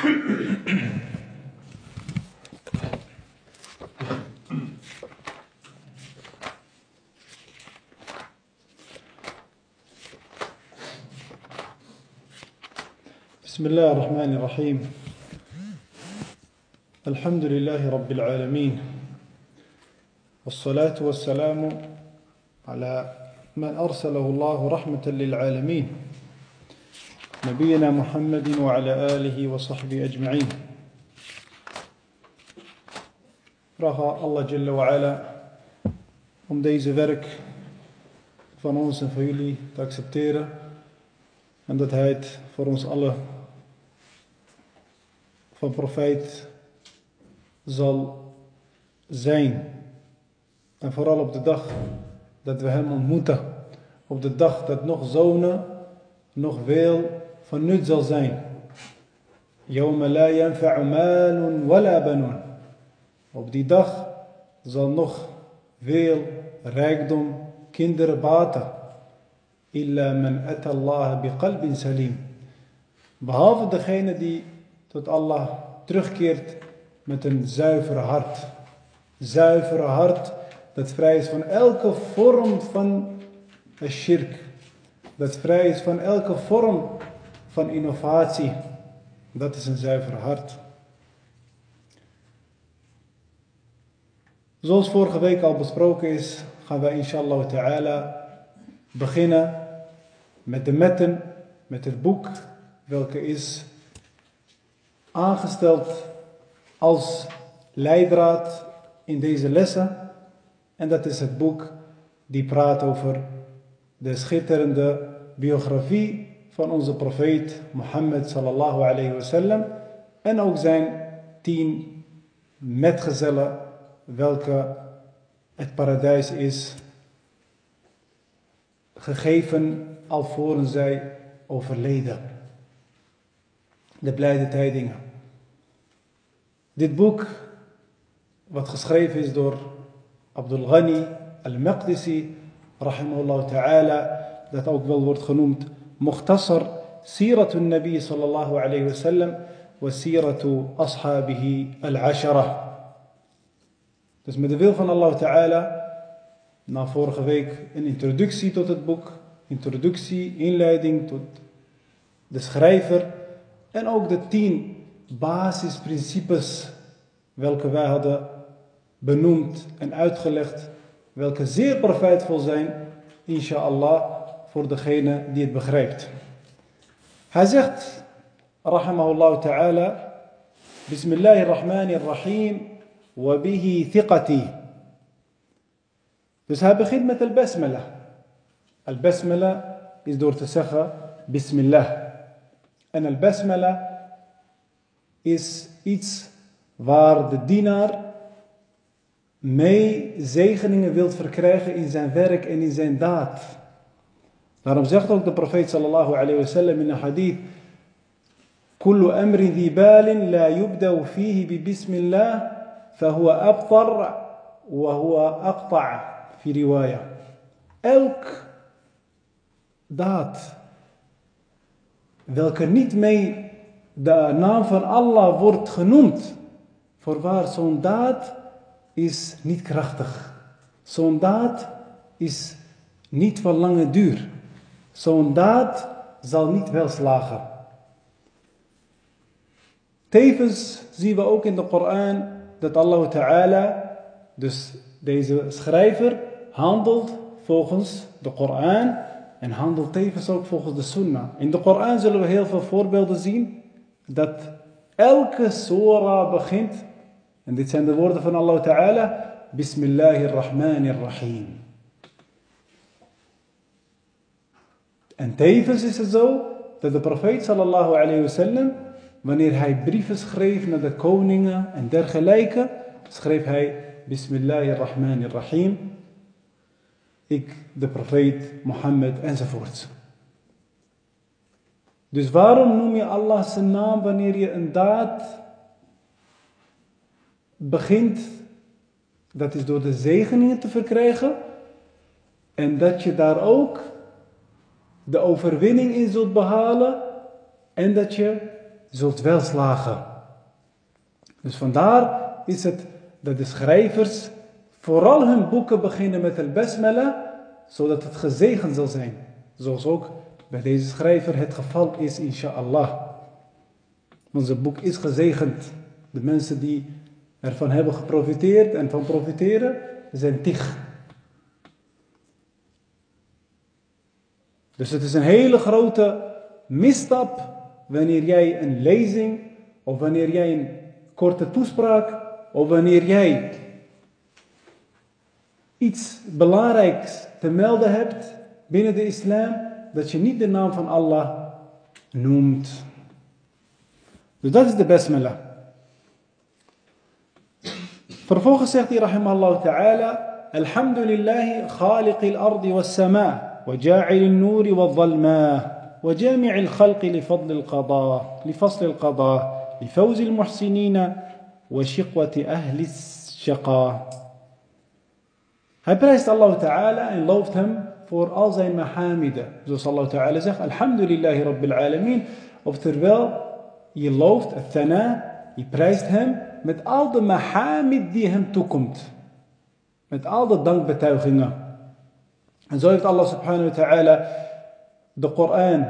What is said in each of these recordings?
بسم الله الرحمن الرحيم. الحمد لله رب العالمين. والصلاة والسلام على من أرسله الله رحمة للعالمين. نبينا محمد وعلى آله وصحبه أجمعين vragen Allah Jalla wa ala om deze werk van ons en van jullie te accepteren en dat Hij het voor ons allen van profijt zal zijn. En vooral op de dag dat we Hem ontmoeten, op de dag dat nog zonen nog veel van nut zal zijn. يوم لا ينفع مال ولا بنون op die dag zal nog veel rijkdom kinderen baten. Illa man Allah biqalbin salim. Behalve degene die tot Allah terugkeert met een zuiver hart. Zuivere hart dat vrij is van elke vorm van shirk. Dat vrij is van elke vorm van innovatie. Dat is een zuiver hart. Zoals vorige week al besproken is, gaan wij inshallah ta'ala beginnen met de metten, met het boek, welke is aangesteld als leidraad in deze lessen. En dat is het boek die praat over de schitterende biografie van onze profeet Mohammed sallallahu alayhi wasallam en ook zijn tien metgezellen welke het paradijs is gegeven alvorens zij overleden. De blijde tijdingen. Dit boek, wat geschreven is door Abdul Ghani al-Maqdisi, rahimahullah ta'ala, dat ook wel wordt genoemd Siratun Nabi sallallahu alayhi wa sallam wa Siratu Ashabihi al-Ashara. Dus met de wil van Allah Ta'ala, na vorige week een introductie tot het boek, introductie, inleiding tot de schrijver en ook de tien basisprincipes welke wij hadden benoemd en uitgelegd, welke zeer profijtvol zijn, inshallah, voor degene die het begrijpt. Hij zegt, rahimahullah ta'ala, Bismillahirrahmanirrahim, wa bihi thiqati. Dus hij begint met al-basmala. Al-basmala is door te zeggen, Bismillah. En al-basmala is iets waar de dienaar mee zegeningen wilt verkrijgen in zijn werk en in zijn daad. Daarom zegt ook de profeet sallallahu alayhi wa sallam in een hadith كل أمر ذي بال لا يبدأ فيه ببسم الله فهو أبطر وهو أقطع في رواية elk daad welke niet mee de naam van Allah wordt genoemd voorwaar zo'n daad is niet krachtig zo'n daad is niet van lange duur zo'n daad zal niet welslagen tevens zien we ook in de Koran dat Allah Ta'ala, dus deze schrijver, handelt volgens de Koran en handelt tevens ook volgens de Sunnah. In de Koran zullen we heel veel voorbeelden zien dat elke surah begint, en dit zijn de woorden van Allah Ta'ala, Bismillahirrahmanirrahim. En tevens is het zo dat de profeet sallallahu alayhi wasallam wanneer hij brieven schreef naar de koningen en dergelijke, schreef hij Bismillahirrahmanirrahim. Ik, de profeet Mohammed enzovoort. Dus waarom noem je Allah zijn naam wanneer je een daad begint? Dat is door de zegeningen te verkrijgen. En dat je daar ook de overwinning in zult behalen. En dat je zult welslagen. Dus vandaar is het dat de schrijvers vooral hun boeken beginnen met el basmala, zodat het gezegend zal zijn. Zoals ook bij deze schrijver het geval is, inshallah. Onze boek is gezegend. De mensen die ervan hebben geprofiteerd en van profiteren, zijn tig. Dus het is een hele grote misstap wanneer jij een lezing of wanneer jij een korte toespraak of wanneer jij iets belangrijks te melden hebt binnen de islam, dat je niet de naam van Allah noemt. Dus dat is de basmala. Vervolgens zegt hij rahimallahu ta'ala, Alhamdulillah khaliq al-ardi was-sama' وجاعل النور والظلماء وجامع الخلق لفضل القضاء لفصل القضاء لفوز المحسنين وشقوة أهل الشقاء Hij prijst Allah Ta'ala en looft hem voor al zijn mahamiden. Zoals Allah Ta'ala zegt, Alhamdulillahi Rabbil Alameen. Oftewel, je looft, het thana, je prijst hem met al de mahamid die hem toekomt. Met al de dankbetuigingen. En zo heeft Allah subhanahu wa ta'ala de Koran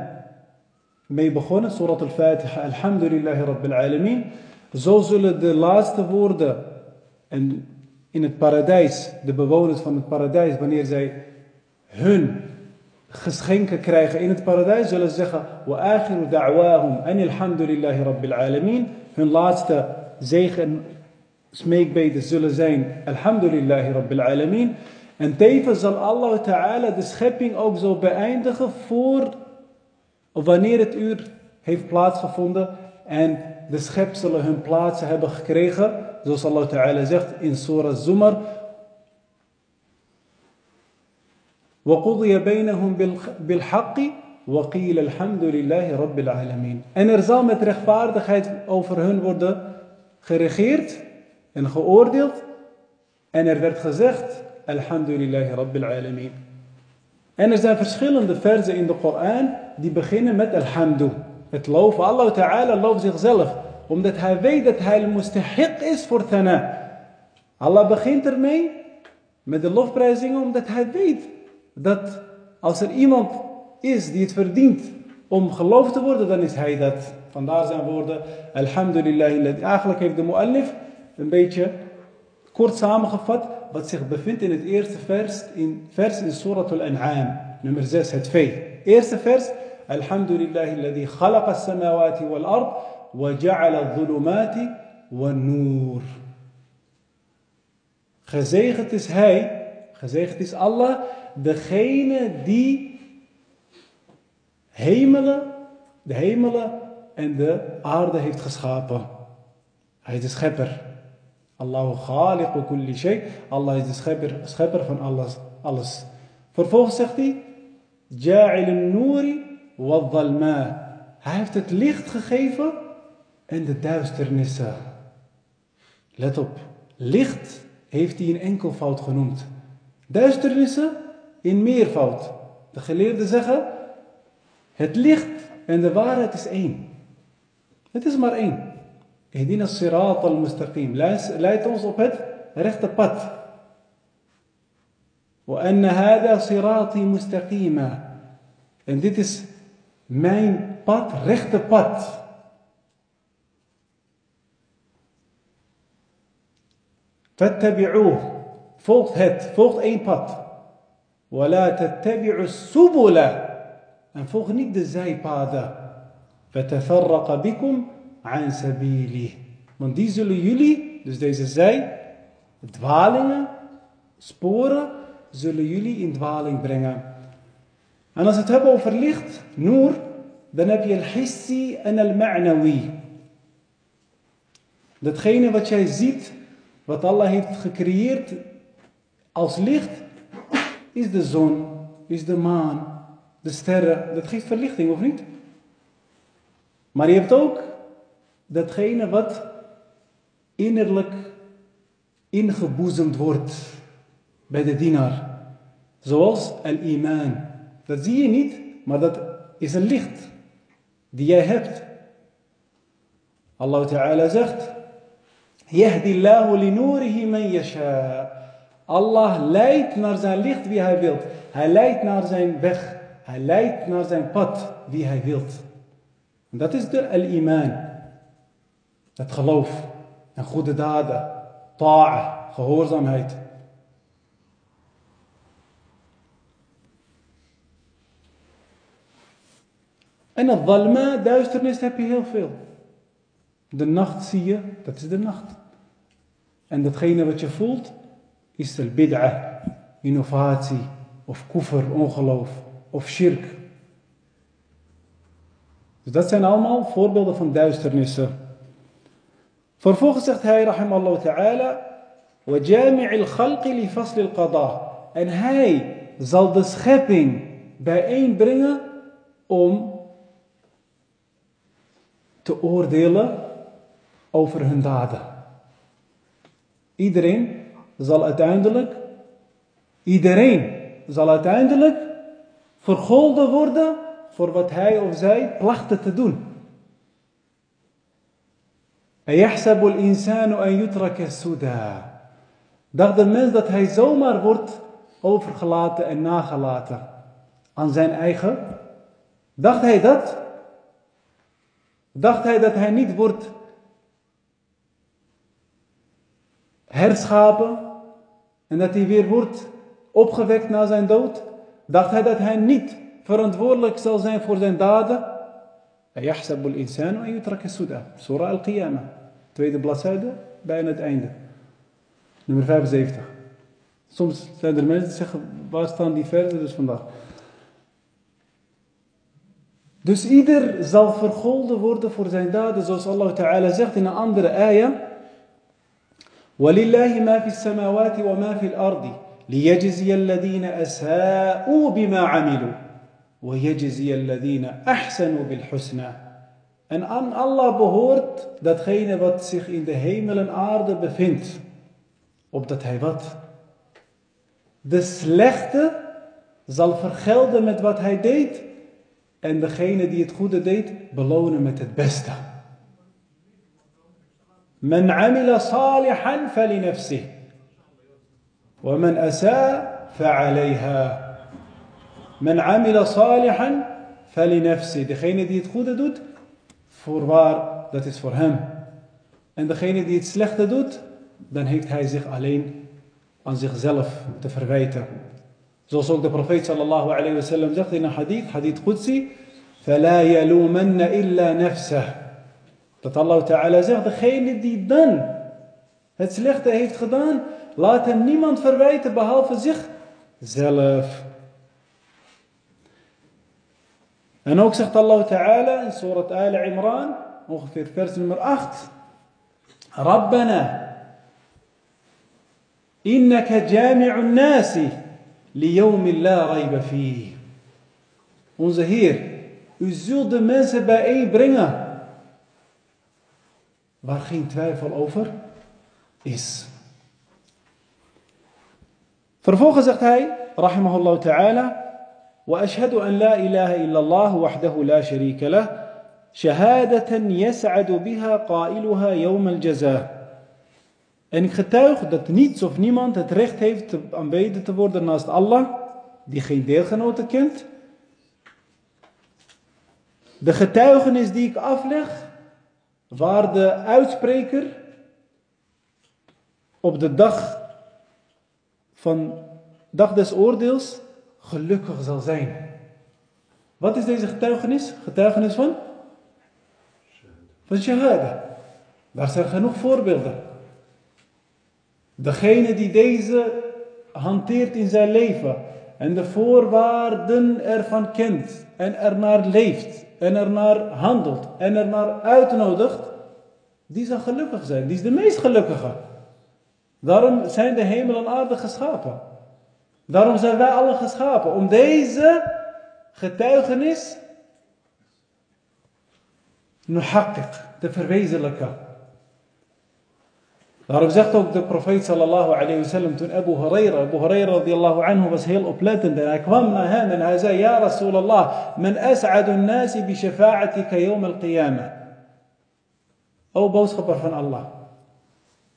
mee begonnen, Surat al-Fatiha, Alhamdulillahi Rabbil Alameen. Zo zullen de laatste woorden en in het paradijs, de bewoners van het paradijs, wanneer zij hun geschenken krijgen in het paradijs, zullen ze zeggen: Wa akhiru da'wahum alhamdulillahi rabbil alamin. Hun laatste zegen smeekbeden zullen zijn: Alhamdulillahi rabbil alamin. En tevens zal Allah Ta'ala de schepping ook zo beëindigen voor of wanneer het uur heeft plaatsgevonden en de schepselen hun plaatsen hebben gekregen. Zoals Allah Ta'ala zegt in Surah Zumar. وَقُضِيَ بَيْنَهُمْ بِالْحَقِّ وَقِيلَ الْحَمْدُ لِلَّهِ رَبِّ الْعَالَمِينَ En er zal met rechtvaardigheid over hun worden geregeerd en geoordeeld. En er werd gezegd, Alhamdulillahi Rabbil Alameen. En er zijn verschillende versen in de Koran die beginnen met Alhamdu. Het loven. Allah Ta'ala looft zichzelf. Omdat hij weet dat hij mustahiq is voor thana. Allah begint ermee met de lofprijzingen omdat hij weet dat als er iemand is die het verdient om geloofd te worden, dan is hij dat. Vandaar zijn woorden, Alhamdulillah. Eigenlijk heeft de muallif een beetje kort samengevat wat zich bevindt in het eerste vers in, vers in Surah Al-An'am, nummer 6, het vee. Eerste vers, Alhamdulillah alladhi khalaqa as-samawati wal ard wa ja'ala adh-dhulumati wan nur. Gezegend is hij, gezegend is Allah, degene die hemelen, de hemelen en de aarde heeft geschapen. Hij is de schepper. Allahu khaliqu kulli shay. Allah is de schepper, van alles, alles. Vervolgens zegt hij, Ja'il nuri wa. Hij heeft het licht gegeven en de duisternissen. Let op, licht heeft hij in enkelvoud genoemd. Duisternissen in meervoud. De geleerden zeggen, het licht en de waarheid is één. Het is maar één. اهدنا الصراط المستقيم. لا لا توصفت رخت بات وأن هذا صراطي مستقيما. And this is my path رخت بات فاتبعوه. فوق هات فوق اي بات ولا تتبعوا السبل. ان فوق نيد ذا فتفرق بكم aansabili. Want die zullen jullie, dus deze zij, dwalingen, sporen, zullen jullie in dwaling brengen. En als we het hebben over licht, noer, dan heb je al-hissi en al-ma'nawi. Datgene wat jij ziet, wat Allah heeft gecreëerd als licht, is de zon, is de maan, de sterren. Dat geeft verlichting, of niet? Maar je hebt ook datgene wat innerlijk ingeboezemd wordt bij de dienaar. Zoals al-iman. Dat zie je niet, maar dat is een licht die jij hebt. Allah Ta'ala zegt, Yahdi Allahu li nurihi man yasha. Allah leidt naar zijn licht wie hij wilt. Hij leidt naar zijn weg. Hij leidt naar zijn pad wie hij wilt. En dat is de al-iman. Het geloof en goede daden, ta'a, gehoorzaamheid. En het dalma, duisternis, heb je heel veel. De nacht zie je, dat is de nacht. En datgene wat je voelt, is de bid'a, innovatie, of kufr, ongeloof, of shirk. Dus dat zijn allemaal voorbeelden van duisternissen. Vervolgens zegt hij, rahimallahu ta'ala, وَجَامِعِ الْخَلْقِ لِفَصْلِ الْقَضَاء En hij zal de schepping bijeenbrengen om te oordelen over hun daden. Iedereen zal uiteindelijk, iedereen zal uiteindelijk vergolden worden voor wat hij of zij plachten te doen. أيحسب الإنسان أن يترك سدى Dacht de mens dat hij zomaar wordt overgelaten en nagelaten aan zijn eigen? Dacht hij dat? Dacht hij dat hij niet wordt herschapen en dat hij weer wordt opgewekt na zijn dood? Dacht hij dat hij niet verantwoordelijk zal zijn voor zijn daden? يحسب الإنسان أن يترك سدى Surah Al-Qiyamah tweede bladzijde bijna het einde nummer 75 soms zijn er mensen die zeggen waar staan die versen dus vandaag dus ieder zal vergolden worden voor zijn daden, zoals Allah Ta'ala zegt in een andere ayah. وَلِلَّهِ مَا فِي السَّمَاوَاتِ وَمَا فِي الْأَرْضِ لِيَجْزِيَ الَّذِينَ أَسَاءُوا بِمَا عَمِلُوا وَيَجْزِيَ الَّذِينَ أَحْسَنُوا بِالْحُسْنَى en aan Allah behoort datgene wat zich in de hemel en aarde bevindt. Opdat hij wat? De slechte zal vergelden met wat hij deed. En degene die het goede deed, belonen met het beste. Men amila salihan fali nafsih. Wa men asa fa'alayha. Men amila salihan fali. Degene die het goede doet, voorwaar, dat is voor hem. En degene die het slechte doet, dan heeft hij zich alleen aan zichzelf te verwijten. Zoals ook de profeet sallallahu alayhi wa sallam zegt in een hadith, hadith Qudsi, فَلَا يَلُومَنَّ إِلَّا نَفْسَهُ Dat Allah Ta'ala zegt, degene die dan het slechte heeft gedaan, laat hem niemand verwijten behalve zichzelf. En ook zegt Allah Ta'ala in Surat Al Imran, ongeveer vers nummer 8. Rabbana, innaka jami'un nasi liyawmin la raiba fih. Onze Heer, u zult de mensen bijeenbrengen waar geen twijfel over is. Vervolgens zegt hij, rahimahullah ta'ala, واشهد ان لا اله الا الله وحده لا شريك له شهاده يسعد بها قائلها يوم الجزاء En ik getuig dat niets of niemand het recht heeft aanbeden te worden naast Allah, die geen deelgenoten kent. De getuigenis die ik afleg, waar de uitspreker op de dag van dag des oordeels gelukkig zal zijn. Wat is deze getuigenis? Getuigenis van? Van shahada. Daar zijn genoeg voorbeelden. Degene die deze hanteert in zijn leven en de voorwaarden ervan kent en ernaar leeft en ernaar handelt en ernaar uitnodigt, die zal gelukkig zijn. Die is de meest gelukkige. Daarom zijn de hemel en aarde geschapen. Daarom zijn wij allen geschapen. Om deze getuigenis nuhakkik, te verwezenlijken. Daarom zegt ook de profeet sallallahu alayhi wasallam toen Abu Huraira, Abu Huraira radiallahu anhu was heel oplettend en hij kwam naar hem en hij zei, Ja Rasulallah, men as'adu nasi bi shafa'atika yawm al-qiyamah. O boodschapper van Allah.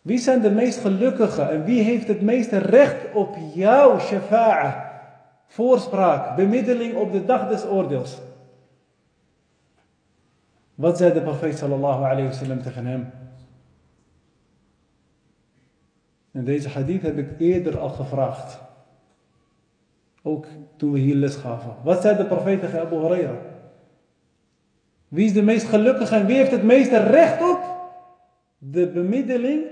Wie zijn de meest gelukkige en wie heeft het meeste recht op jouw shafa'a, voorspraak, bemiddeling op de dag des oordeels? Wat zei de profeet sallallahu alayhi wasallam tegen hem? En deze hadith heb ik eerder al gevraagd. Ook toen we hier les gaven. Wat zei de profeet tegen Abu Huraira? Wie is de meest gelukkige en wie heeft het meeste recht op de bemiddeling,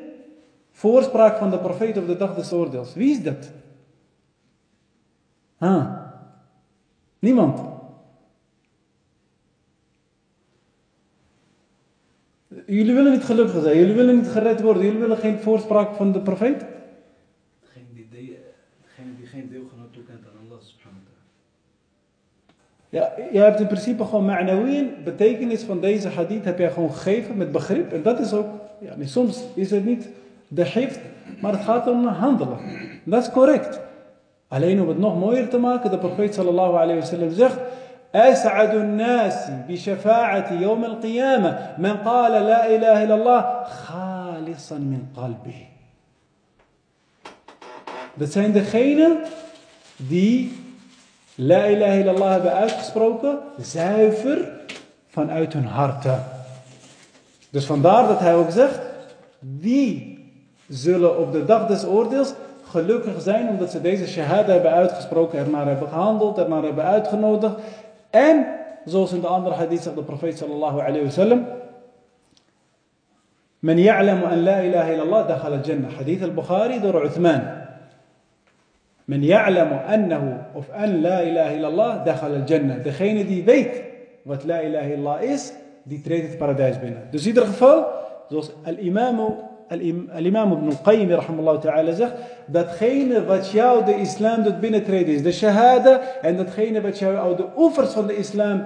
voorspraak van de profeet op de dag des oordeels? Wie is dat? Huh? Niemand. Jullie willen niet gelukkig zijn, jullie willen niet gered worden, jullie willen geen voorspraak van de profeet? Degene die, de, degene die geen deelgenoot toekent aan Allah subhanahu Ja, je hebt in principe gewoon ma'nawiyin, betekenis van deze hadith heb jij gewoon gegeven met begrip. En dat is ook, ja, soms is het niet de gift, maar het gaat om handelen. Dat is correct. Alleen om het nog mooier te maken, de profeet sallallahu alayhi wa sallam zegt, أسعد الناس بشفاعة يوم القيامة من قال لا إله إلا الله خالصا من قلبه Dat zijn degenen die La ilaha illallah hebben uitgesproken, zuiver vanuit hun harten. Dus vandaar dat hij ook zegt, die zullen op de dag des oordeels gelukkig zijn omdat ze deze shahada hebben uitgesproken, ernaar hebben gehandeld, ernaar hebben uitgenodigd en, zoals in de andere hadith zegt de profeet sallallahu alayhi wa sallam, Men ya'lamu an la ilaha illallah dakhala al-jannah. Hadith al-Bukhari door Uthman. Ya'lamu annahu of illallah dakhala al-jannah. Degene die weet wat la ilaha illallah is, die treedt het paradijs binnen. Dus in ieder geval, zoals al-imam Al-imam ibn al-Qayyim ta'ala zegt, datgene wat jou de islam doet binnentreden is de shahada en datgene wat jou uit de oevers van de islam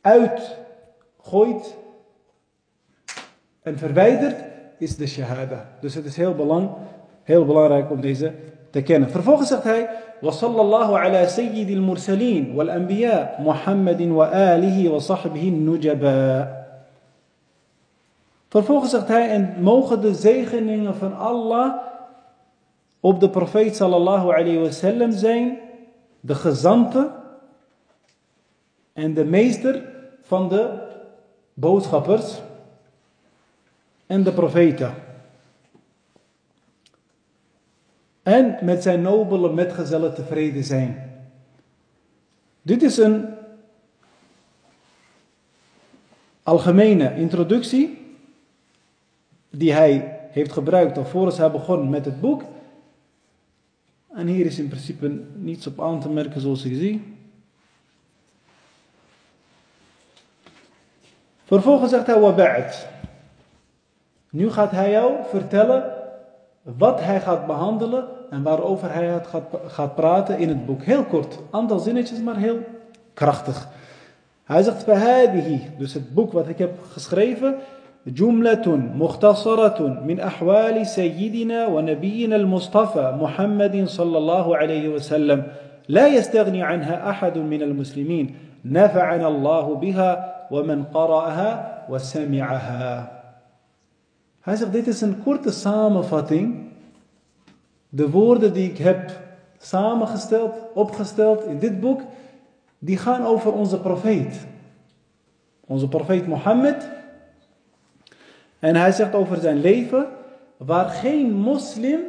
uitgooit en verwijdert, is de shahada. Dus het is heel, belang, heel belangrijk om deze te kennen. Vervolgens zegt hij, وصلى الله على سيد المرسلين والأنبياء محمد وآله وصحبه النجباء Vervolgens zegt hij, en mogen de zegeningen van Allah op de profeet sallallahu alayhi wasallam zijn, de gezanten en de meester van de boodschappers en de profeten. En met zijn nobele metgezellen tevreden zijn. Dit is een algemene introductie die hij heeft gebruikt alvorens hij begon met het boek. En hier is in principe niets op aan te merken zoals ik zie. Vervolgens zegt hij waba'at. Nu gaat hij jou vertellen wat hij gaat behandelen en waarover hij gaat, gaat praten in het boek. Heel kort, aantal zinnetjes, maar heel krachtig. Hij zegt, fahadihi, dus het boek wat ik heb geschreven, جملة مختصرة من أحوال سيدنا ونبينا المصطفى محمد صلى الله عليه وسلم لا يستغني عنها أحد من المسلمين نفعنا الله بها ومن قرأها وسمعها Hij zegt, dit is een korte samenvatting. De woorden die ik heb samengesteld, opgesteld in dit boek, die gaan over onze profeet. Onze profeet Mohammed, En hij zegt over zijn leven, waar geen moslim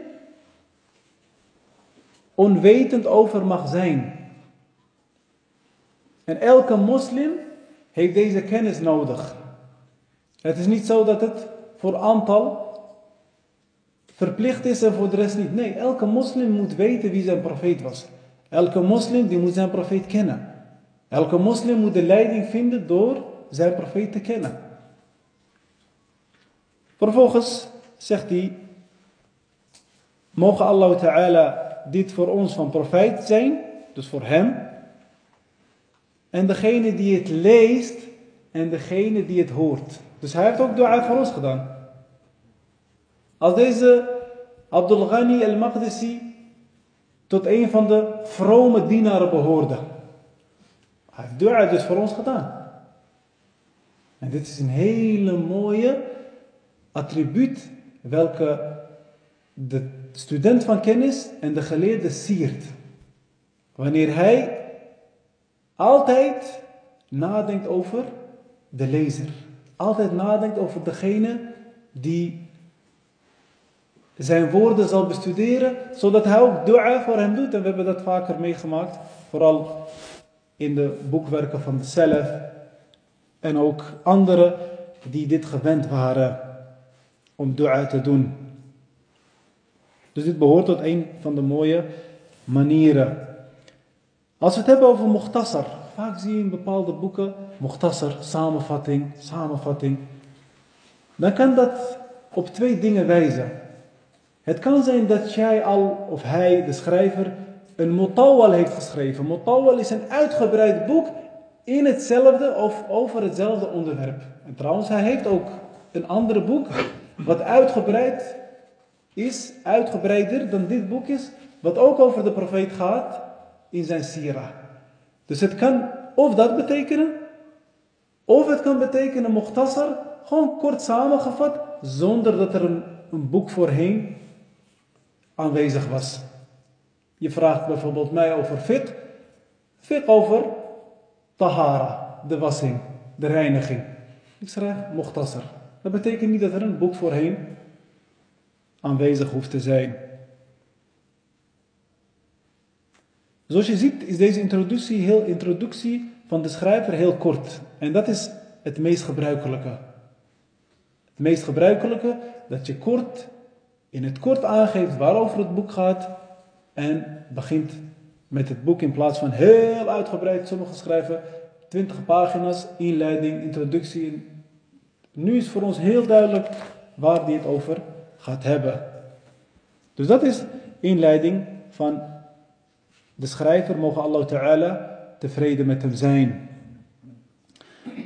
onwetend over mag zijn. En elke moslim heeft deze kennis nodig. Het is niet zo dat het voor aantal verplicht is en voor de rest niet. Nee, elke moslim moet weten wie zijn profeet was. Elke moslim die moet zijn profeet kennen. Elke moslim moet de leiding vinden door zijn profeet te kennen. Vervolgens zegt hij, mogen Allah Ta'ala dit voor ons van profijt zijn, dus voor hem. En degene die het leest en degene die het hoort. Dus hij heeft ook dua voor ons gedaan. Als deze Abdul Ghani al-Maqdisi tot een van de vrome dienaren behoorde. Hij heeft dua dus voor ons gedaan. En dit is een hele mooie attribuut welke de student van kennis en de geleerde siert. Wanneer hij altijd nadenkt over de lezer. Altijd nadenkt over degene die zijn woorden zal bestuderen, zodat hij ook dua voor hem doet. En we hebben dat vaker meegemaakt, vooral in de boekwerken van de en ook anderen die dit gewend waren om dua te doen. Dus dit behoort tot een van de mooie manieren. Als we het hebben over muhtasar, vaak zie je in bepaalde boeken muhtasar, samenvatting, samenvatting. Dan kan dat op twee dingen wijzen. Het kan zijn dat jij al, of hij, de schrijver, een mutawal heeft geschreven. Mutawal is een uitgebreid boek in hetzelfde of over hetzelfde onderwerp. En trouwens, hij heeft ook een ander boek wat uitgebreid is, uitgebreider dan dit boek is, wat ook over de profeet gaat in zijn sira. Dus het kan of dat betekenen, of het kan betekenen muhtasar, gewoon kort samengevat, zonder dat er een, boek voorheen aanwezig was. Je vraagt bijvoorbeeld mij over fiqh, fiqh over tahara, de wassing, de reiniging. Ik schrijf muhtasar. Dat betekent niet dat er een boek voorheen aanwezig hoeft te zijn. Zoals je ziet is deze introductie, heel, introductie van de schrijver heel kort. En dat is het meest gebruikelijke. Het meest gebruikelijke dat je kort, in het kort aangeeft waarover het boek gaat en begint met het boek in plaats van heel uitgebreid, sommigen schrijven 20 pagina's, inleiding, introductie. Nu is voor ons heel duidelijk waar die het over gaat hebben. Dus dat is inleiding van de schrijver, mogen Allah Ta'ala tevreden met hem zijn.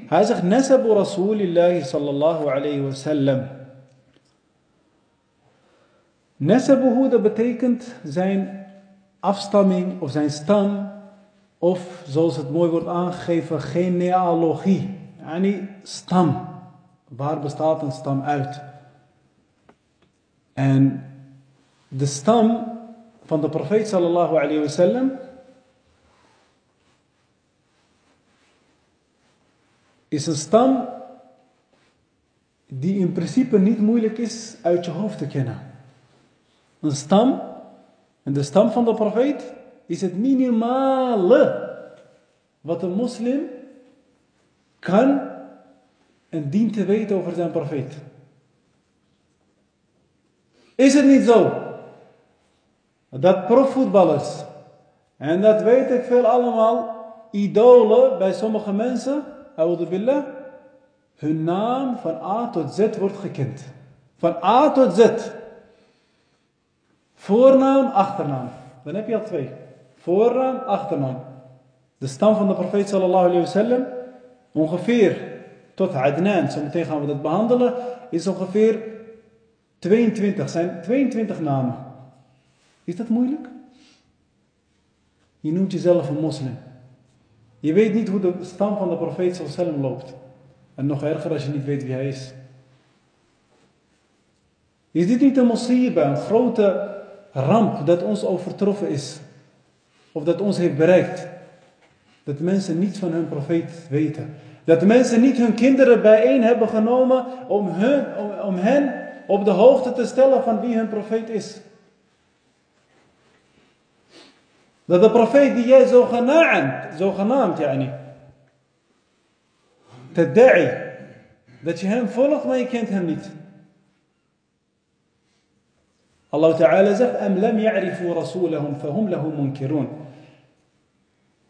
Hij zegt, Nasabu Rasulillahi sallallahu alayhi wa sallam. Nasabuhu, dat betekent zijn afstamming of zijn stam, of zoals het mooi wordt aangegeven, genealogie. Yani stam. Waar bestaat een stam uit? En de stam van de profeet sallallahu alayhi wa sallam is een stam die in principe niet moeilijk is uit je hoofd te kennen. Een stam, en de stam van de profeet is het minimale wat een moslim kan en dient te weten over zijn profeet. Is het niet zo dat profvoetballers, en dat weet ik veel allemaal, idolen bij sommige mensen, billah, hun naam van A tot Z wordt gekend. Van A tot Z. Voornaam, achternaam. Dan heb je al twee. Voornaam, achternaam. De stam van de profeet sallallahu alayhi wa sallam, ongeveer tot Adnan, zometeen gaan we dat behandelen, is ongeveer 22, zijn 22 namen. Is dat moeilijk? Je noemt jezelf een moslim. Je weet niet hoe de stam van de profeet sallam loopt. En nog erger als je niet weet wie hij is. Is dit niet een musiba, een grote ramp dat ons overtroffen is? Of dat ons heeft bereikt? Dat mensen niets van hun profeet weten. Dat mensen niet hun kinderen bijeen hebben genomen om, hun, om, hen op de hoogte te stellen van wie hun profeet is. Dat de profeet die jij zogenaamd, zogenaamd yani, tadda'i, dat je hem volgt, maar je kent hem niet. Allah Ta'ala zegt, am lam ya'rifu rasulahum fahum lahu munkirun.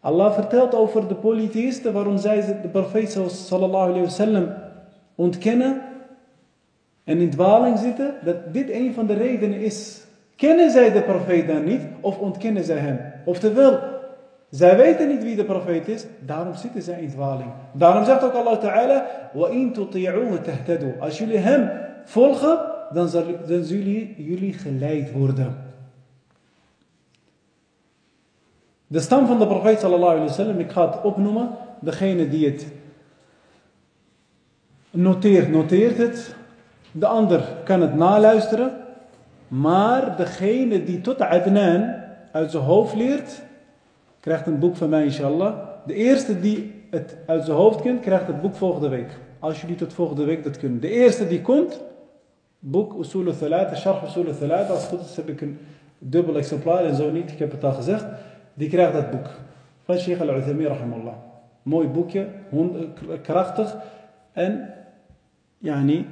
Allah vertelt over de polytheïsten waarom zij de profeet sallallahu alayhi wa sallam ontkennen en in dwaling zitten, dat dit een van de redenen is. Kennen zij de profeet dan niet of ontkennen zij hem? Oftewel, zij weten niet wie de profeet is, daarom zitten zij in dwaling. Daarom zegt ook Allah Ta'ala, وَإِن تُطِيعُوهُ تَهْتَدُوا Als jullie hem volgen, dan, zal, dan zullen jullie geleid worden. De stam van de profeet sallallahu alayhi wa sallam, ik ga het opnoemen. Degene die het noteert, noteert het. De ander kan het naluisteren. Maar degene die tot Adnan uit zijn hoofd leert, krijgt een boek van mij inshallah. De eerste die het uit zijn hoofd kent, krijgt het boek volgende week. Als jullie tot volgende week dat kunnen. De eerste die komt, boek Usul al-Thalatha, Sharh Usul al-Thalatha. Als het goed is heb ik een dubbel exemplaar en zo niet, ik heb het al gezegd. Die krijgt dat boek. Van Sheikh al-Uthaymi rahimahullah. Mooi boekje, hond- eh, krachtig. En, yani,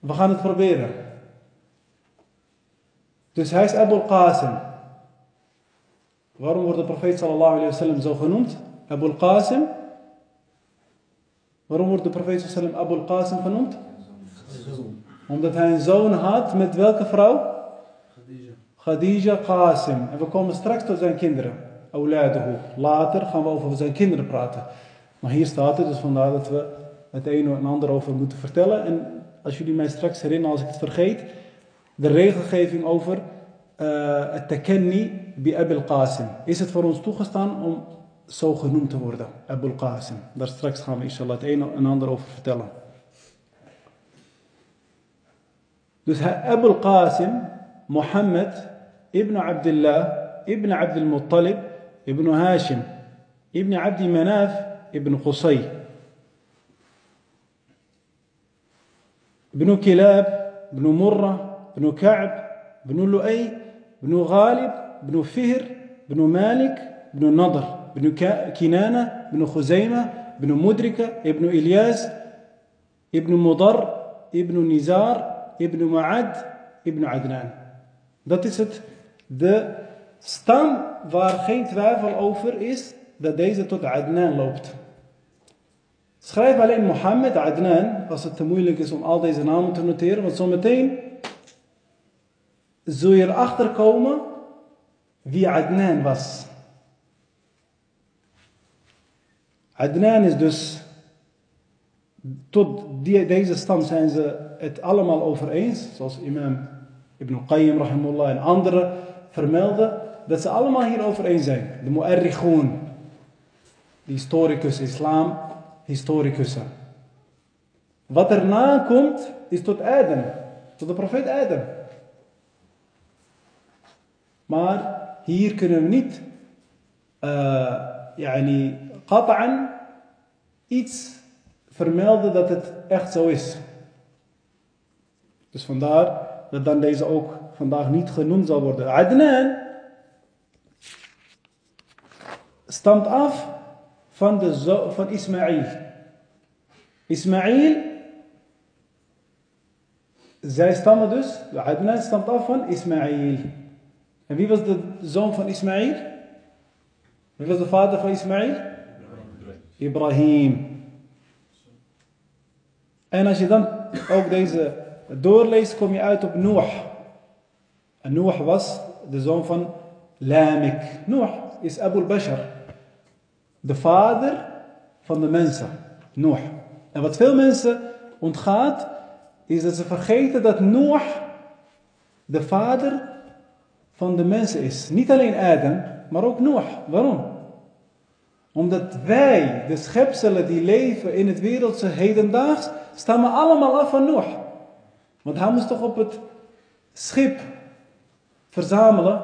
we gaan het proberen. Dus hij is Abu Qasim. Waarom wordt de profeet sallallahu alayhi wa sallam zo genoemd? Abu Qasim. Waarom wordt de profeet sallallahu sallam Abu Qasim genoemd? Omdat hij een zoon had met welke vrouw? Khadija. Qasim. En we komen straks tot zijn kinderen. Later gaan we over zijn kinderen praten. Maar hier staat het, dus vandaar dat we het een en ander over moeten vertellen. En als jullie mij straks herinneren, als ik het vergeet, de regelgeving over eh, het takenni bij Abul Qasim. Is het voor ons toegestaan om zo genoemd te worden? Abul Qasim. Daar straks gaan we inshallah het een en ander over vertellen. Dus Abul Qasim, Mohammed, ابن عبد الله ابن عبد المطلب ابن هاشم ابن عبد مناف ابن قصي. بن كلاب بن مرة بن كعب بن لؤي بن غالب بن فهر بن مالك بن نضر بن كنانة بن خزيمة بن مدركة ابن إلياس ابن مضر ابن نزار ابن معد ابن عدنان. Dat de stam waar geen twijfel over is dat deze tot Adnan loopt. Schrijf alleen Mohammed, Adnan, als het te moeilijk is om al deze namen te noteren, want zometeen zul je erachter komen wie Adnan was. Adnan is dus, tot die, deze stam zijn ze het allemaal over eens, zoals imam Ibn Qayyim rahimullah en anderen vermelden, dat ze allemaal hierover eens zijn. De Mu'arrikhun, de historicus, islam, historicussen. Wat erna komt, is tot Adam, tot de profeet Adam. Maar hier kunnen we niet, uh, yani, iets vermelden dat het echt zo is. Dus vandaar dat dan deze ook vandaag niet genoemd zal worden. Adnan stamt af van, de van Ismaïl. Ismaïl, zij stammen dus, Adnan stamt af van Ismaïl. En wie was de zoon van Ismaïl? Wie was de vader van Ismaïl? Ibrahim. En als je dan ook deze doorleest, kom je uit op Noach. En Noach was de zoon van Lamik. Noach is Abu al-Bashar. De vader van de mensen. Noach. En wat veel mensen ontgaat, is dat ze vergeten dat Noach de vader van de mensen is. Niet alleen Adam, maar ook Noach. Waarom? Omdat wij, de schepselen die leven in het wereldse hedendaags, stammen allemaal af van Noach. Want hij moest toch op het schip verzamelen,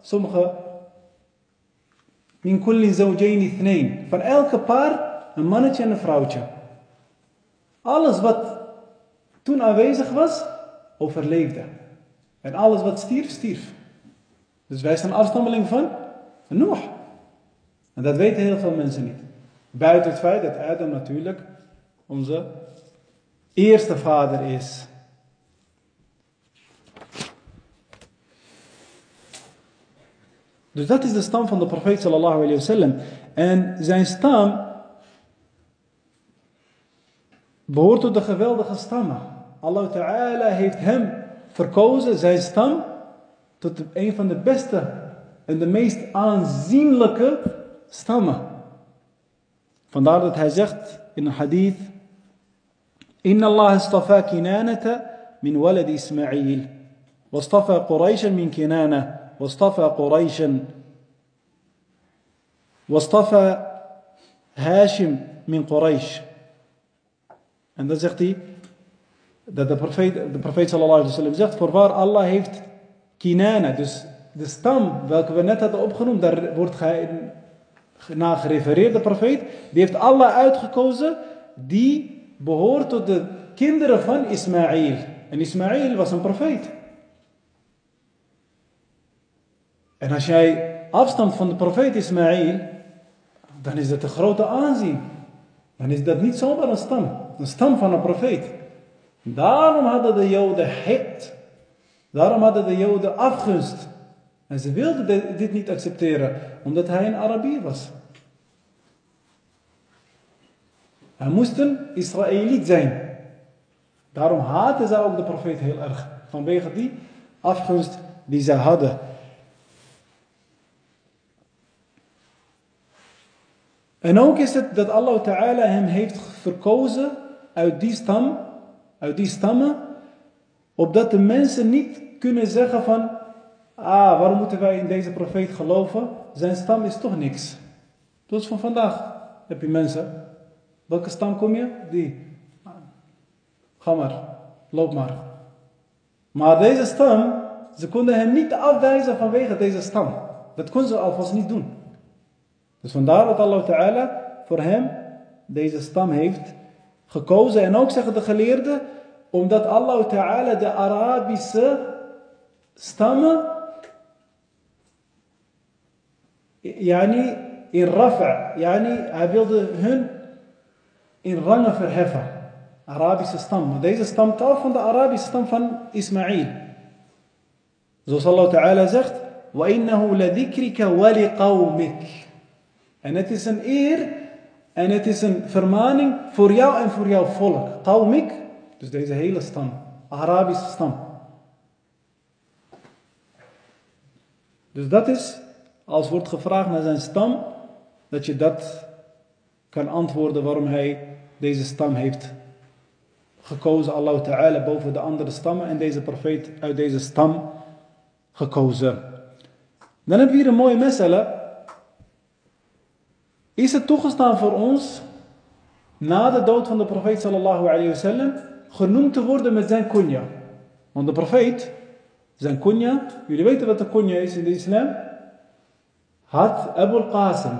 sommige min kulli zawjayn ithnain. Van elke paar een mannetje en een vrouwtje. Alles wat toen aanwezig was, overleefde. En alles wat stierf, stierf. Dus wij zijn afstammeling van Noach. En dat weten heel veel mensen niet. Buiten het feit dat Adam natuurlijk onze eerste vader is. Dus dat is de stam van de profeet sallallahu alayhi wa sallam. En zijn stam behoort tot de geweldige stammen. Allah Ta'ala heeft hem verkozen, zijn stam, tot een van de beste en de meest aanzienlijke stammen. Vandaar dat hij zegt in een hadith: Inna Allah istafa kinanata min walad Ismail, wastafa Quraishan min kinana, wastafa Quraishan, wastafa Hashim min Quraish. En dan zegt hij dat de profeet, de profeet sallallahu alaihi wasallam zegt: Voorwaar Allah heeft kinana, dus de stam welke we net hadden opgenoemd, daar wordt na gerefereerde profeet, die heeft Allah uitgekozen die behoort tot de kinderen van Ismaïl. En Ismaïl was een profeet. En als jij afstamt van de profeet Ismaïl, dan is dat een grote aanzien. Dan is dat niet zomaar een stam. Een stam van een profeet. Daarom hadden de Joden het. Daarom hadden de Joden afgunst. En ze wilden dit niet accepteren, omdat hij een Arabier was. Hij moest een Israëliet zijn. Daarom haatten ze ook de profeet heel erg. Vanwege die afgunst die ze hadden. En ook is het dat Allah Ta'ala hem heeft verkozen uit die stam, uit die stammen, opdat de mensen niet kunnen zeggen van, ah, waarom moeten wij in deze profeet geloven? Zijn stam is toch niks. Dus van vandaag heb je mensen, welke stam kom je? Die. Ga maar, loop maar. Maar deze stam, ze konden hem niet afwijzen vanwege deze stam. Dat konden ze alvast niet doen. Dus vandaar dat Allah Ta'ala voor hem deze stam heeft gekozen. En ook zeggen de geleerden, omdat Allah Ta'ala de Arabische stammen yani in rafa, yani hij wilde hun in rangen verheffen. Arabische stam. Maar deze stamt af van de Arabische stam van Ismaïl. Zoals Allah Ta'ala zegt, وَإِنَّهُ لَذِكْرِكَ وَلِقَوْمِكَ en het is een eer en het is een vermaning voor jou en voor jouw volk. Taumik, dus deze hele stam, Arabische stam. Dus dat is, als wordt gevraagd naar zijn stam, dat je dat kan antwoorden waarom hij deze stam heeft gekozen. Allah Ta'ala boven de andere stammen en deze profeet uit deze stam gekozen. Dan hebben we hier een mooie mesele. Is het toegestaan voor ons, na de dood van de profeet sallallahu alayhi wasallam, genoemd te worden met zijn kunya? Want de profeet, zijn kunya, jullie weten wat de kunya is in de islam? Had Abu Qasim.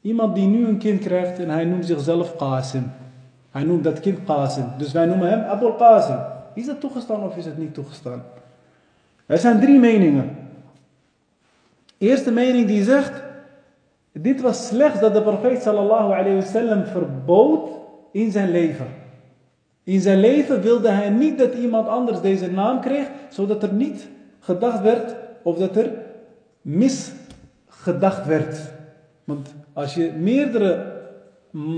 Iemand die nu een kind krijgt en hij noemt zichzelf Qasim. Hij noemt dat kind Qasim. Dus wij noemen hem Abu Qasim. Is dat toegestaan of is het niet toegestaan? Er zijn drie meningen. Eerste mening die zegt, dit was slechts dat de profeet sallallahu alayhi verbood in zijn leven. In zijn leven wilde hij niet dat iemand anders deze naam kreeg, zodat er niet gedacht werd of dat er misgedacht werd. Want als je meerdere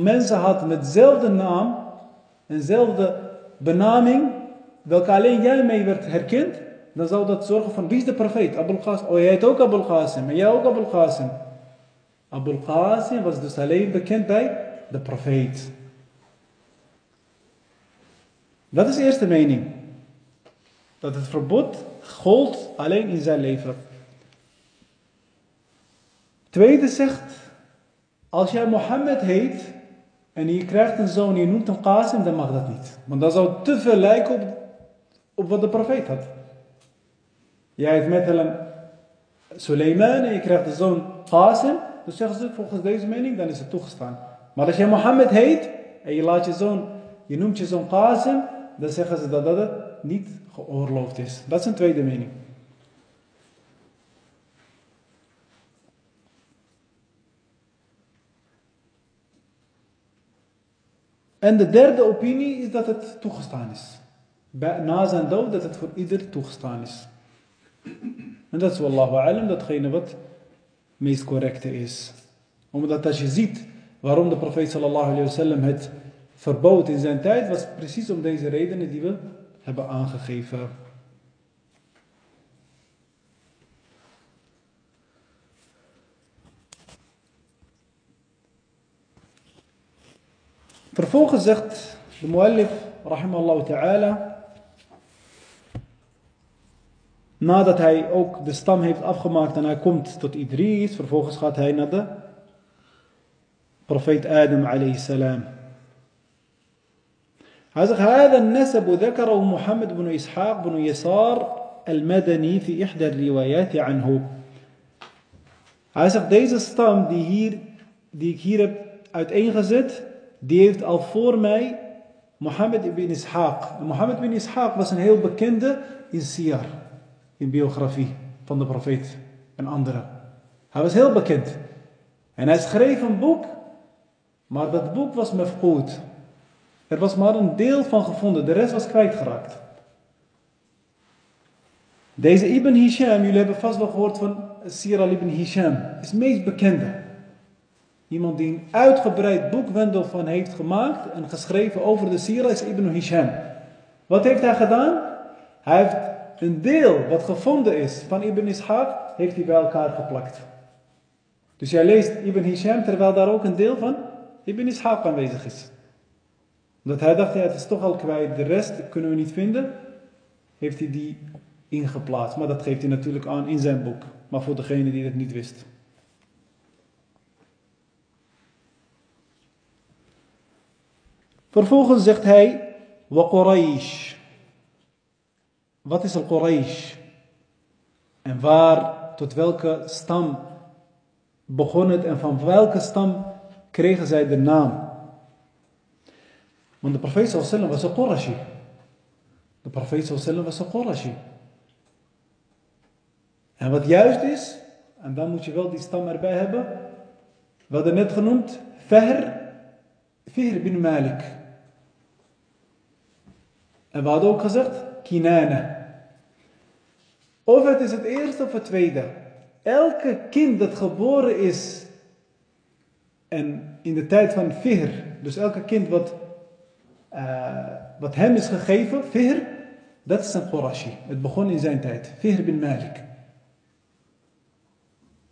mensen had met dezelfde naam en dezelfde benaming, welke alleen jij mee werd herkend, dan zou dat zorgen van wie is de profeet? Abul Qasim. Oh, jij heet ook Abul Qasim en jij ook Abul Qasim. Abul Qasim was dus alleen bekend bij de profeet. Dat is de eerste mening. Dat het verbod gold alleen in zijn leven. Tweede zegt, als jij Mohammed heet en je krijgt een zoon en je noemt hem Qasim, dan mag dat niet. Want dat zou te veel lijken op, op wat de profeet had. Jij heeft met hem Suleiman en je krijgt de zoon Qasim, dus zeggen ze volgens deze mening, dan is het toegestaan. Maar als je Mohammed heet en je laat je zoon, je noemt je zoon Qasim, dan zeggen ze dat dat niet geoorloofd is. Dat is een tweede mening. En de derde opinie is dat het toegestaan is. Na zijn dood dat het voor ieder toegestaan is. En dat is wallahu alam, datgene wat meest correcte is. Omdat als je ziet waarom de profeet sallallahu het verbood in zijn tijd, was precies om deze redenen die we hebben aangegeven. Vervolgens zegt de muallif, rahimallahu ta'ala, Nadat hij ook de stam heeft afgemaakt en hij komt tot Idris, vervolgens gaat hij naar de profeet Adam alayhi salam. Hij zegt, هذا النسب ذكره محمد بن إسحاق بن يسار المدني في إحدى الروايات عنه. Hij zegt, deze stam die, hier, die ik hier heb uiteengezet, die heeft al voor mij Mohammed ibn Ishaq. En Mohammed ibn Ishaq was een heel bekende in Siyar, in biografie van de profeet en anderen. Hij was heel bekend. En hij schreef een boek, maar dat boek was mefgoed. Er was maar een deel van gevonden, de rest was kwijtgeraakt. Deze Ibn Hisham, jullie hebben vast wel gehoord van Sir al-Ibn Hisham, is het meest bekende. Iemand die een uitgebreid boekwendel van heeft gemaakt en geschreven over de Sira is Ibn Hisham. Wat heeft hij gedaan? Hij heeft een deel wat gevonden is van Ibn Ishaq, heeft hij bij elkaar geplakt. Dus jij leest Ibn Hisham terwijl daar ook een deel van Ibn Ishaq aanwezig is. Omdat hij dacht, ja, het is toch al kwijt, de rest kunnen we niet vinden, heeft hij die ingeplaatst. Maar dat geeft hij natuurlijk aan in zijn boek. Maar voor degene die het niet wist. Vervolgens zegt hij, wa Quraysh. Wat is al Quraysh? En waar, tot welke stam begon het en van welke stam kregen zij de naam? Want de profeet sallam was een Qurashi. De profeet sallam was een Qurashi. En wat juist is, en dan moet je wel die stam erbij hebben. We hadden net genoemd, Fehr, Fihr bin Malik. En we hadden ook gezegd, Of het is het eerste of het tweede. Elke kind dat geboren is en in de tijd van Fihr, dus elke kind wat, uh, wat hem is gegeven, Fihr, dat is een Qurashi. Het begon in zijn tijd, Fihr bin Malik.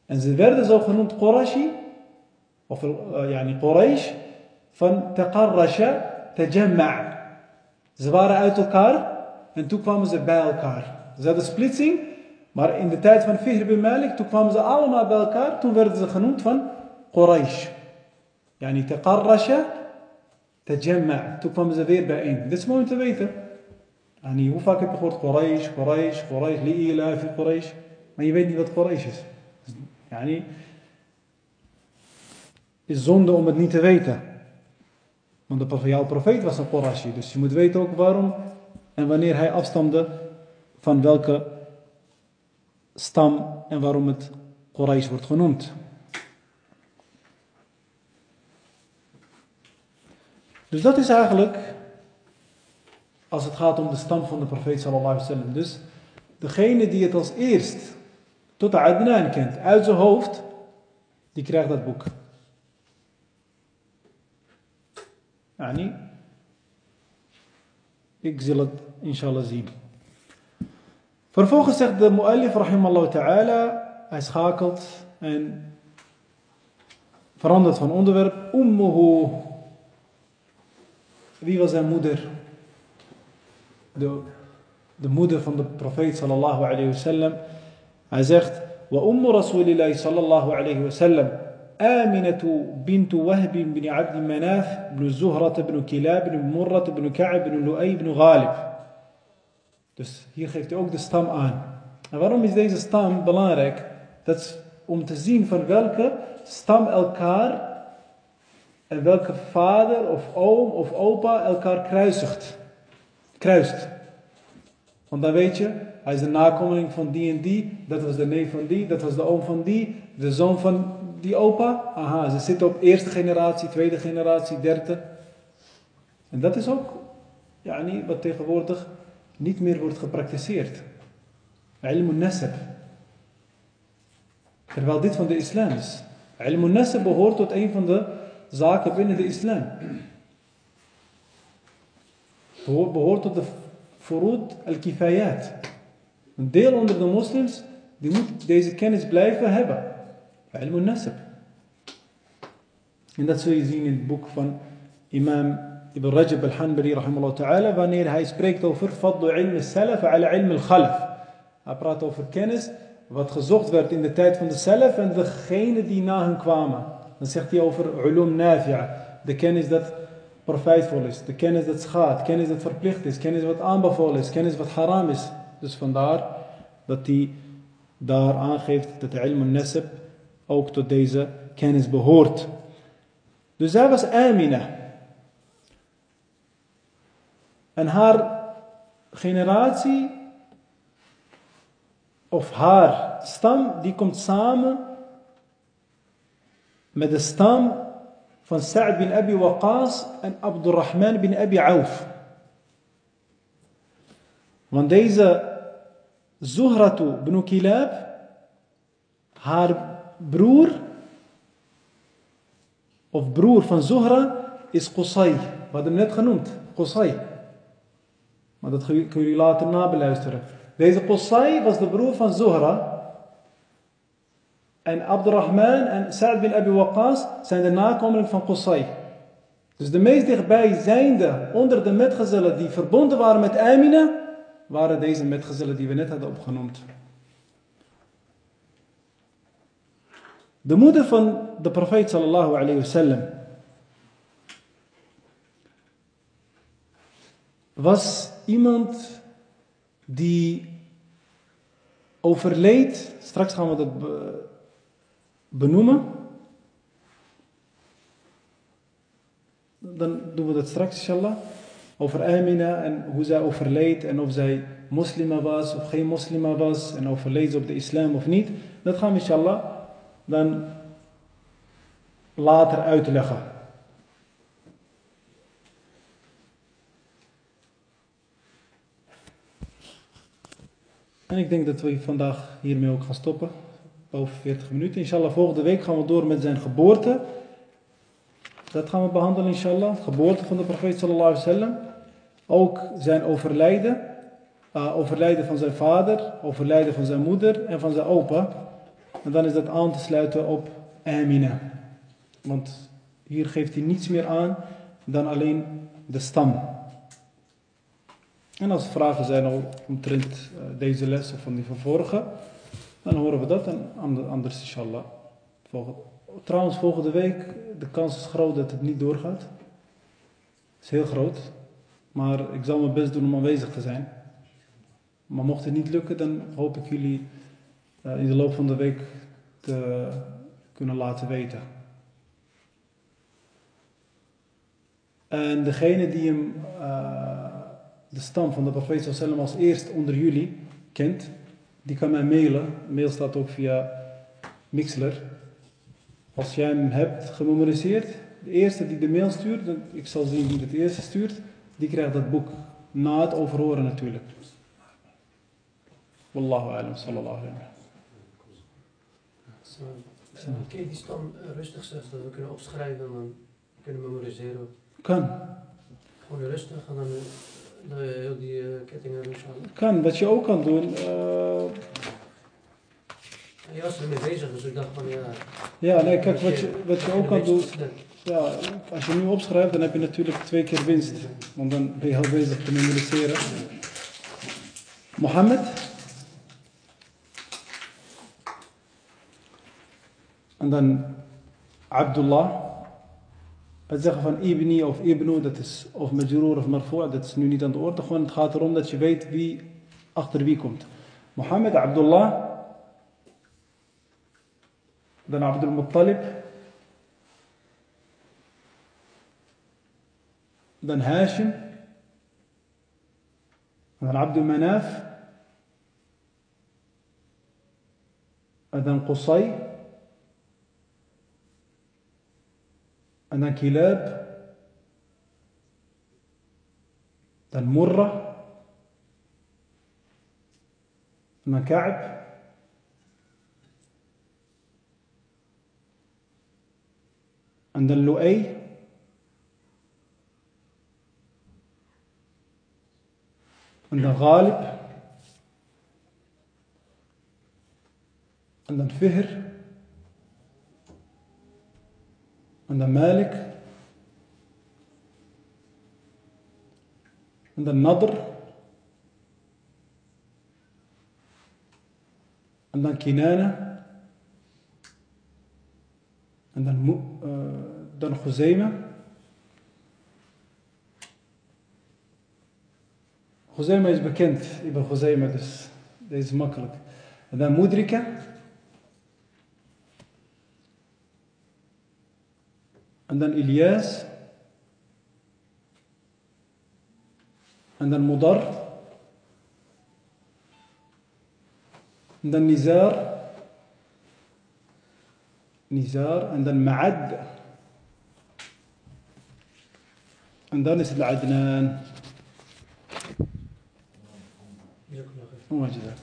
En ze werden zo genoemd Qurashi, of uh, Quraysh, van Taqarrasha Tajamma'. Ze waren uit elkaar en toen kwamen ze bij elkaar. Ze hadden splitsing, maar in de tijd van Fihr bin Malik, toen kwamen ze allemaal bij elkaar. Toen werden ze genoemd van Quraysh. Yani Taqarrasha Tajamma'. Toen kwamen ze weer bijeen. Dit is mooi om te weten. Yani, hoe vaak heb je gehoord Quraysh, Quraysh, Quraysh, li'ila Quraysh. Maar je weet niet wat Quraysh is. Yani, is zonde om het niet te weten. Want de, jouw profeet was een Qurashi. Dus je moet weten ook waarom en wanneer hij afstamde van welke stam en waarom het Quraysh wordt genoemd. Dus dat is eigenlijk, als het gaat om de stam van de profeet sallallahu alaihi wasallam. Dus degene die het als eerst tot de Adnan kent, uit zijn hoofd, die krijgt dat boek. Yani, ik zal het inshallah zien. Vervolgens zegt de mu'allif rahimallahu ta'ala, hij schakelt en verandert van onderwerp. Ummuhu, wie was zijn moeder? De, de moeder van de profeet sallallahu alayhi wa sallam. Hij zegt, wa ummu rasulillahi sallallahu alayhi wa sallam. آمنة بنت وهب بن عبد مناف بن زهرة بن كلاب بن مرة بن كعب بن لؤي بن غالب Dus hier geeft hij ook de stam aan. En waarom is deze stam belangrijk? Dat is om te zien van welke stam elkaar en welke vader of oom of opa elkaar kruisigt. Kruist. Want dan weet je, hij is de nakomeling van die en die, dat was de neef van die, dat was de oom van die, de zoon van die opa, aha, ze zitten op eerste generatie, tweede generatie, derde. En dat is ook ja, niet wat tegenwoordig niet meer wordt gepraktiseerd. Ilmun nasab. Terwijl dit van de islam is. Ilmun nasab behoort tot een van de zaken binnen de islam. Behoort tot de furud al-kifayat. Een deel onder de moslims, die moet deze kennis blijven hebben. Ilm nasab. En dat zul je zien in het boek van imam Ibn Rajab al-Hanbali rahimahullah ta'ala, wanneer hij spreekt over fadlu ilm salaf ala ilm al-khalaf. Hij praat over kennis wat gezocht werd in de tijd van de salaf en degene die na hen kwamen. Dan zegt hij over ulum nafi'a, de kennis dat profijtvol is, de kennis dat schaadt, kennis dat verplicht is, kennis wat aanbevolen is, kennis wat haram is. Dus vandaar dat hij daar aangeeft dat ilm al-nasab ook tot deze kennis behoort. Dus zij was Amina. En haar generatie, of haar stam, die komt samen met de stam van Sa'd bin Abi Waqas en Abdurrahman bin Abi Auf. Want deze Zuhratu bin Kilab, haar broer, of broer van Zuhra, is Qusay. We hadden hem net genoemd, Qusay. Maar dat kunnen jullie later nabeluisteren. Deze Qusay was de broer van Zuhra. En Abdurrahman en Sa'd bin Abi Waqqas zijn de nakomelingen van Qusay. Dus de meest dichtbijzijnde onder de metgezellen die verbonden waren met Amina, waren deze metgezellen die we net hadden opgenoemd. De moeder van de profeet sallallahu alayhi wasallam was iemand die overleed. Straks gaan we dat benoemen. Dan doen we dat straks, inshallah. Over Amina en hoe zij overleed en of zij moslima was of geen moslima was en overleed ze op de islam of niet. Dat gaan we inshallah dan later uitleggen. En ik denk dat we vandaag hiermee ook gaan stoppen. Over 40 minuten. Inshallah, volgende week gaan we door met zijn geboorte. Dat gaan we behandelen, inshallah. Geboorte van de profeet sallallahu alaihi wasallam. Ook zijn overlijden. Uh, overlijden van zijn vader, overlijden van zijn moeder en van zijn opa. En dan is dat aan te sluiten op Amina. Want hier geeft hij niets meer aan dan alleen de stam. En als er vragen zijn omtrent uh, deze les of van die van vorige, dan horen we dat en anders inshallah. Volgende. Trouwens, volgende week, de kans is groot dat het niet doorgaat. Het is heel groot. Maar ik zal mijn best doen om aanwezig te zijn. Maar mocht het niet lukken, dan hoop ik jullie uh, in de loop van de week te kunnen laten weten. En degene die hem, uh, de stam van de profeet sallam als eerst onder jullie kent, die kan mij mailen. Mail staat ook via Mixler. Als jij hem hebt gememoriseerd, de eerste die de mail stuurt, ik zal zien wie het eerste stuurt, die krijgt dat boek. Na het overhoren natuurlijk. Wallahu alam, sallallahu alayhi wa Kun je die stam rustig zeggen, dat we kunnen opschrijven en dan kunnen memoriseren? Kan. Gewoon rustig en dan heel die uh, kettingen. Kan, wat je ook kan doen. Uh... Je was ermee bezig, dus ik dacht van ja. Ja, nee, kijk, wat je, wat je ook kan doen. Ja, als je nu opschrijft, dan heb je natuurlijk twee keer winst. Want dan ben je heel bezig te memoriseren. Mohammed. En dan Abdullah. Het zeggen van ibni of ibnu, dat is of majroor of marfu', dat is nu niet aan de orde. Gewoon, het gaat erom dat je weet wie achter wie komt. Mohammed, Abdullah. Dan Abdul Muttalib. Dan Hashim. Dan Abdul Manaf. Dan Qusay. En dan Kilab. Dan Murra. En dan Ka'b. En dan Nadr. En dan Kinana. En dan, uh, dan is bekend, Ibn Khuzayma, dus deze is makkelijk. En dan Mudrika. and then Ilyas, and then Mudar, and then Nizar, Nizar, and then Ma'ad, and then Isl Adnan. الله يجزاك